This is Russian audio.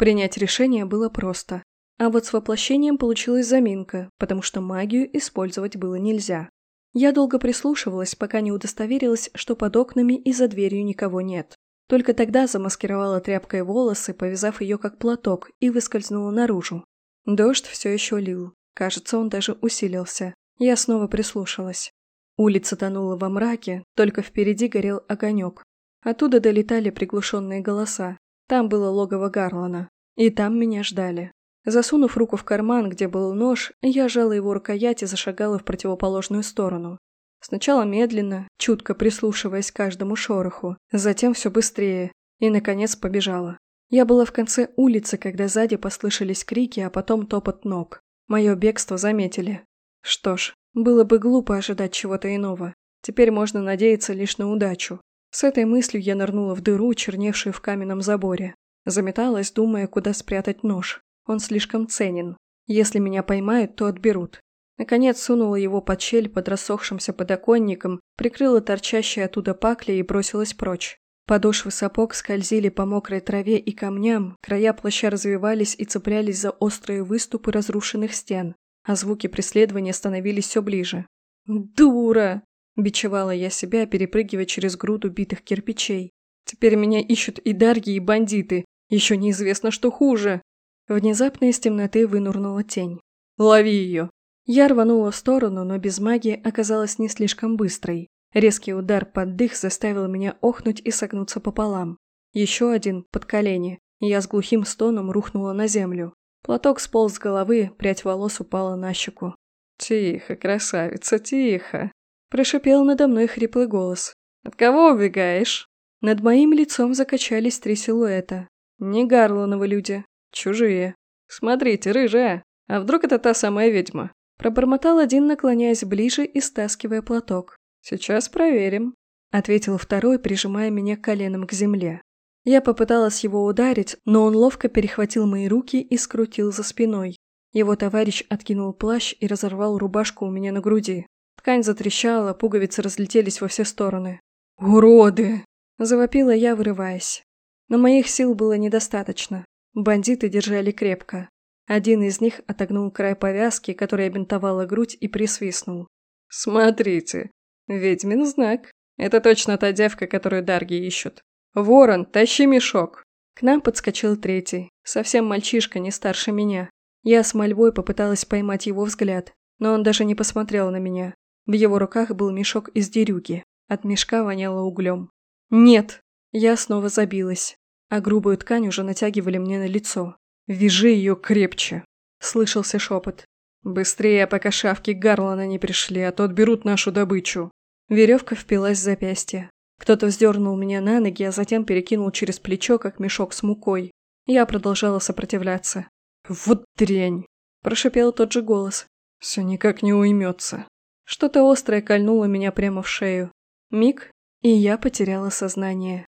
Принять решение было просто. А вот с воплощением получилась заминка, потому что магию использовать было нельзя. Я долго прислушивалась, пока не удостоверилась, что под окнами и за дверью никого нет. Только тогда замаскировала тряпкой волосы, повязав ее как платок, и выскользнула наружу. Дождь все еще лил. Кажется, он даже усилился. Я снова прислушалась. Улица тонула во мраке, только впереди горел огонек. Оттуда долетали приглушенные голоса. Там было логово Гарлана. И там меня ждали. Засунув руку в карман, где был нож, я жала его рукоять и зашагала в противоположную сторону. Сначала медленно, чутко прислушиваясь к каждому шороху, затем все быстрее, и, наконец, побежала. Я была в конце улицы, когда сзади послышались крики, а потом топот ног. Мое бегство заметили. Что ж, было бы глупо ожидать чего-то иного. Теперь можно надеяться лишь на удачу. С этой мыслью я нырнула в дыру, черневшую в каменном заборе. Заметалась, думая, куда спрятать нож. Он слишком ценен. Если меня поймают, то отберут. Наконец сунула его под щель под рассохшимся подоконником, прикрыла торчащие оттуда пакли и бросилась прочь. Подошвы сапог скользили по мокрой траве и камням, края плаща развивались и цеплялись за острые выступы разрушенных стен, а звуки преследования становились все ближе. «Дура!» – бичевала я себя, перепрыгивая через груду битых кирпичей. «Теперь меня ищут и дарги, и бандиты. Еще неизвестно, что хуже!» Внезапно из темноты вынурнула тень. «Лови ее!» Я рванула в сторону, но без магии оказалась не слишком быстрой. Резкий удар под дых заставил меня охнуть и согнуться пополам. Еще один под колени, и я с глухим стоном рухнула на землю. Платок сполз с головы, прядь волос упала на щеку. «Тихо, красавица, тихо!» Прошипел надо мной хриплый голос. «От кого убегаешь?» Над моим лицом закачались три силуэта. Не Гарлановы люди, Чужие. Смотрите, рыжая. А вдруг это та самая ведьма? Пробормотал один, наклоняясь ближе и стаскивая платок. Сейчас проверим. Ответил второй, прижимая меня коленом к земле. Я попыталась его ударить, но он ловко перехватил мои руки и скрутил за спиной. Его товарищ откинул плащ и разорвал рубашку у меня на груди. Ткань затрещала, пуговицы разлетелись во все стороны. «Уроды!» – завопила я, вырываясь. Но моих сил было недостаточно. Бандиты держали крепко. Один из них отогнул край повязки, которая бинтовала грудь, и присвистнул. «Смотрите, ведьмин знак. Это точно та девка, которую Дарги ищут. Ворон, тащи мешок!» К нам подскочил третий, совсем мальчишка, не старше меня. Я с мольбой попыталась поймать его взгляд, но он даже не посмотрел на меня. В его руках был мешок из дерюги. От мешка воняло углем. «Нет!» Я снова забилась а грубую ткань уже натягивали мне на лицо. «Вяжи ее крепче!» – слышался шепот. «Быстрее, пока шавки Гарлана не пришли, а то отберут нашу добычу!» Веревка впилась в запястье. Кто-то вздернул меня на ноги, а затем перекинул через плечо, как мешок с мукой. Я продолжала сопротивляться. «Вот дрянь!» – прошипел тот же голос. «Все никак не уймется». Что-то острое кольнуло меня прямо в шею. Миг, и я потеряла сознание.